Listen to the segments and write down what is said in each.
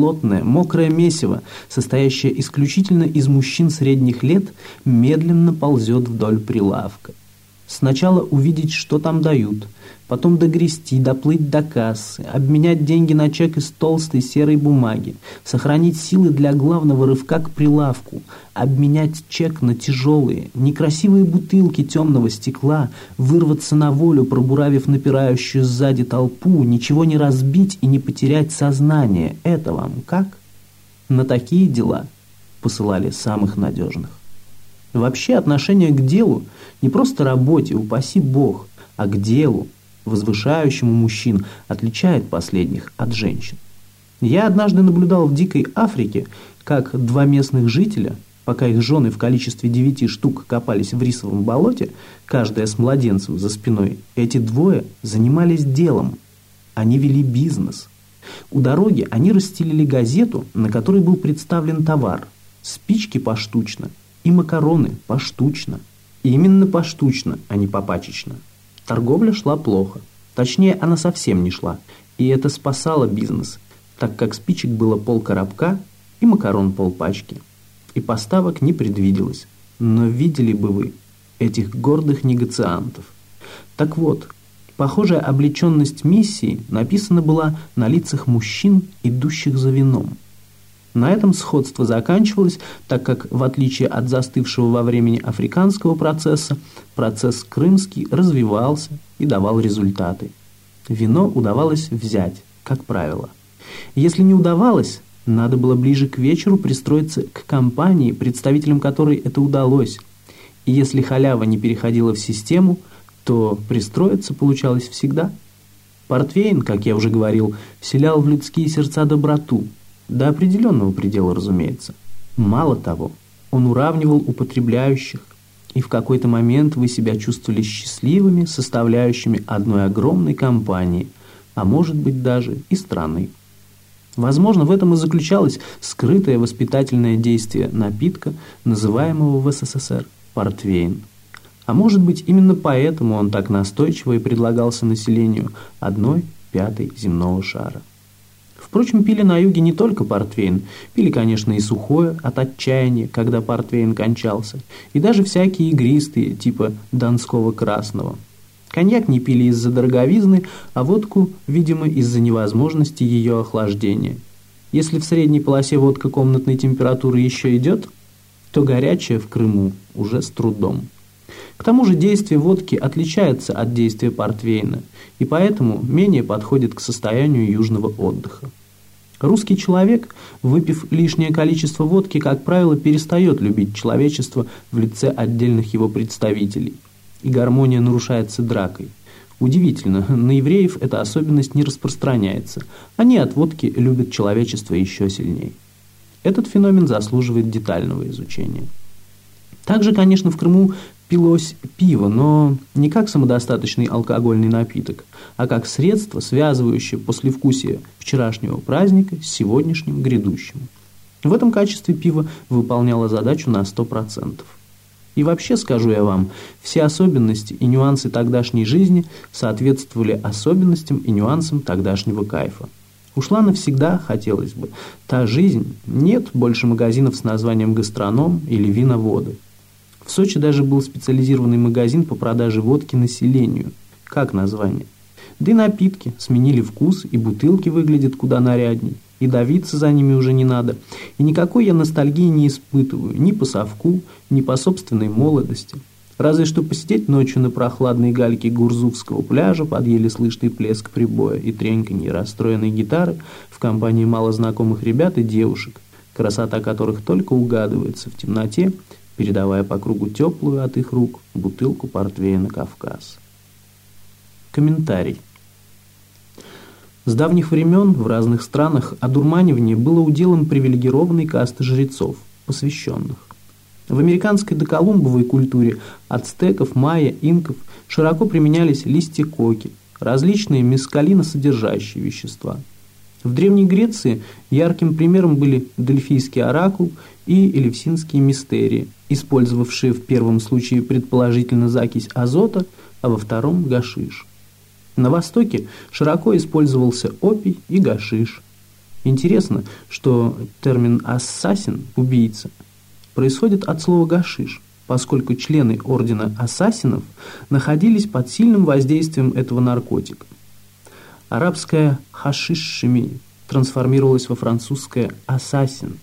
плотное, мокрое месиво, состоящее исключительно из мужчин средних лет, медленно ползет вдоль прилавка. Сначала увидеть, что там дают, потом догрести, доплыть до кассы, обменять деньги на чек из толстой серой бумаги, сохранить силы для главного рывка к прилавку, обменять чек на тяжелые, некрасивые бутылки темного стекла, вырваться на волю, пробуравив напирающую сзади толпу, ничего не разбить и не потерять сознание. Это вам как? На такие дела посылали самых надежных. Вообще отношение к делу не просто работе, упаси Бог, а к делу, возвышающему мужчин, отличает последних от женщин. Я однажды наблюдал в дикой Африке, как два местных жителя, пока их жены в количестве девяти штук копались в рисовом болоте, каждая с младенцем за спиной, эти двое занимались делом. Они вели бизнес. У дороги они расстелили газету, на которой был представлен товар. Спички поштучно и макароны поштучно. Именно поштучно, а не попачечно. Торговля шла плохо. Точнее, она совсем не шла. И это спасало бизнес, так как спичек было пол коробка и макарон полпачки. И поставок не предвиделось. Но видели бы вы этих гордых негациантов. Так вот, похожая облеченность миссии написана была на лицах мужчин, идущих за вином. На этом сходство заканчивалось, так как, в отличие от застывшего во времени африканского процесса, процесс крымский развивался и давал результаты. Вино удавалось взять, как правило. Если не удавалось, надо было ближе к вечеру пристроиться к компании, представителям которой это удалось. И если халява не переходила в систему, то пристроиться получалось всегда. Портвейн, как я уже говорил, вселял в людские сердца доброту – до определенного предела, разумеется. Мало того, он уравнивал употребляющих, и в какой-то момент вы себя чувствовали счастливыми, составляющими одной огромной компании, а может быть даже и страны. Возможно, в этом и заключалось скрытое воспитательное действие напитка, называемого в СССР портвейн. А может быть, именно поэтому он так настойчиво и предлагался населению одной пятой земного шара. Впрочем, пили на юге не только портвейн, пили, конечно, и сухое от отчаяния, когда портвейн кончался, и даже всякие игристые, типа донского красного. Коньяк не пили из-за дороговизны, а водку, видимо, из-за невозможности ее охлаждения. Если в средней полосе водка комнатной температуры еще идет, то горячая в Крыму уже с трудом. К тому же действие водки отличается от действия портвейна, и поэтому менее подходит к состоянию южного отдыха. Русский человек, выпив лишнее количество водки, как правило, перестает любить человечество в лице отдельных его представителей. И гармония нарушается дракой. Удивительно, на евреев эта особенность не распространяется. Они от водки любят человечество еще сильнее. Этот феномен заслуживает детального изучения. Также, конечно, в Крыму пилось пиво, но не как самодостаточный алкогольный напиток, а как средство, связывающее послевкусие вчерашнего праздника с сегодняшним грядущим. В этом качестве пиво выполняло задачу на 100%. И вообще, скажу я вам, все особенности и нюансы тогдашней жизни соответствовали особенностям и нюансам тогдашнего кайфа. Ушла навсегда, хотелось бы. Та жизнь, нет больше магазинов с названием «Гастроном» или «Виноводы». В Сочи даже был специализированный магазин по продаже водки населению. Как название? Да и напитки сменили вкус, и бутылки выглядят куда нарядней. И давиться за ними уже не надо. И никакой я ностальгии не испытываю. Ни по совку, ни по собственной молодости. Разве что посидеть ночью на прохладной гальке Гурзувского пляжа под еле слышный плеск прибоя и треньканье расстроенной гитары в компании малознакомых ребят и девушек, красота которых только угадывается в темноте передавая по кругу теплую от их рук бутылку портвейна «Кавказ». Комментарий. С давних времен в разных странах одурманивание было уделом привилегированной касты жрецов, посвященных. В американской доколумбовой культуре ацтеков, майя, инков широко применялись листья коки, различные мескалиносодержащие вещества. В Древней Греции ярким примером были Дельфийский оракул и Элевсинские мистерии – использовавшие в первом случае предположительно закись азота, а во втором – гашиш. На Востоке широко использовался опий и гашиш. Интересно, что термин «ассасин» – «убийца» происходит от слова «гашиш», поскольку члены ордена ассасинов находились под сильным воздействием этого наркотика. Арабское «хашиш-шими» трансформировалось во французское «ассасин».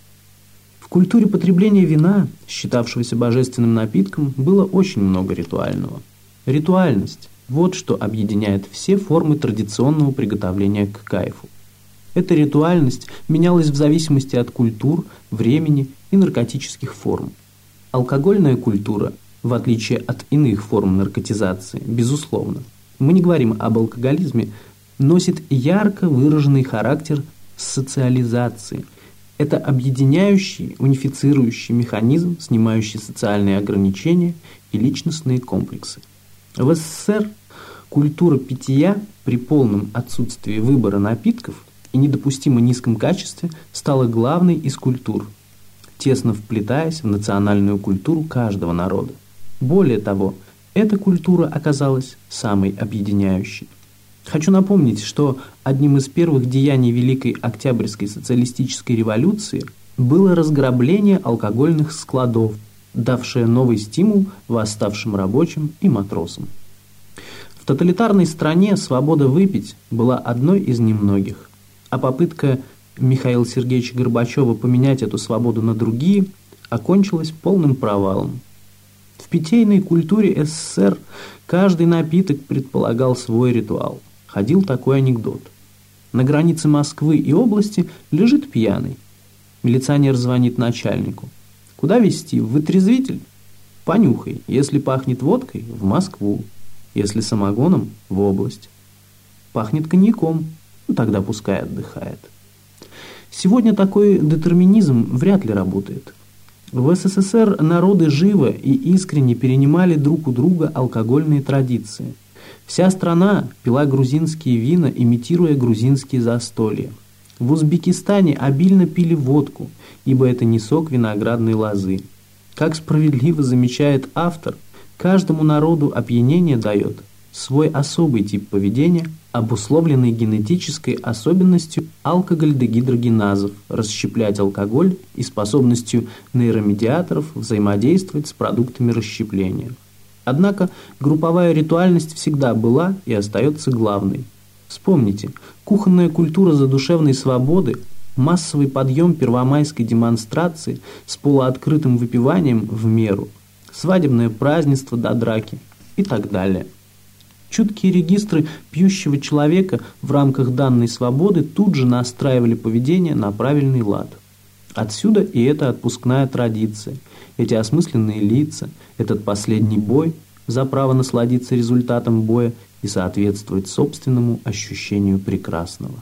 В культуре потребления вина, считавшегося божественным напитком, было очень много ритуального. Ритуальность – вот что объединяет все формы традиционного приготовления к кайфу. Эта ритуальность менялась в зависимости от культур, времени и наркотических форм. Алкогольная культура, в отличие от иных форм наркотизации, безусловно, мы не говорим об алкоголизме, носит ярко выраженный характер социализации. Это объединяющий, унифицирующий механизм, снимающий социальные ограничения и личностные комплексы. В СССР культура питья при полном отсутствии выбора напитков и недопустимо низком качестве стала главной из культур, тесно вплетаясь в национальную культуру каждого народа. Более того, эта культура оказалась самой объединяющей. Хочу напомнить, что одним из первых деяний Великой Октябрьской социалистической революции было разграбление алкогольных складов, давшее новый стимул восставшим рабочим и матросам. В тоталитарной стране свобода выпить была одной из немногих а попытка Михаила Сергеевича Горбачева поменять эту свободу на другие окончилась полным провалом. В питейной культуре СССР каждый напиток предполагал свой ритуал. Ходил такой анекдот. На границе Москвы и области лежит пьяный. Милиционер звонит начальнику. «Куда везти? В вытрезвитель?» «Понюхай. Если пахнет водкой – в Москву. Если самогоном – в область. Пахнет коньяком ну, тогда пускай отдыхает. Сегодня такой детерминизм вряд ли работает. В СССР народы живо и искренне перенимали друг у друга алкогольные традиции. Вся страна пила грузинские вина, имитируя грузинские застолья. В Узбекистане обильно пили водку, ибо это не сок виноградной лозы. Как справедливо замечает автор, каждому народу опьянение дает свой особый тип поведения, обусловленный генетической особенностью алкоголь-дегидрогеназов расщеплять алкоголь и способностью нейромедиаторов взаимодействовать с продуктами расщепления. Однако групповая ритуальность всегда была и остается главной. Вспомните, кухонная культура задушевной свободы, массовый подъем первомайской демонстрации с полуоткрытым выпиванием в меру, свадебное празднество до драки и так далее – Чуткие регистры пьющего человека в рамках данной свободы тут же настраивали поведение на правильный лад. Отсюда и эта отпускная традиция, эти осмысленные лица, этот последний бой за право насладиться результатом боя и соответствовать собственному ощущению прекрасного.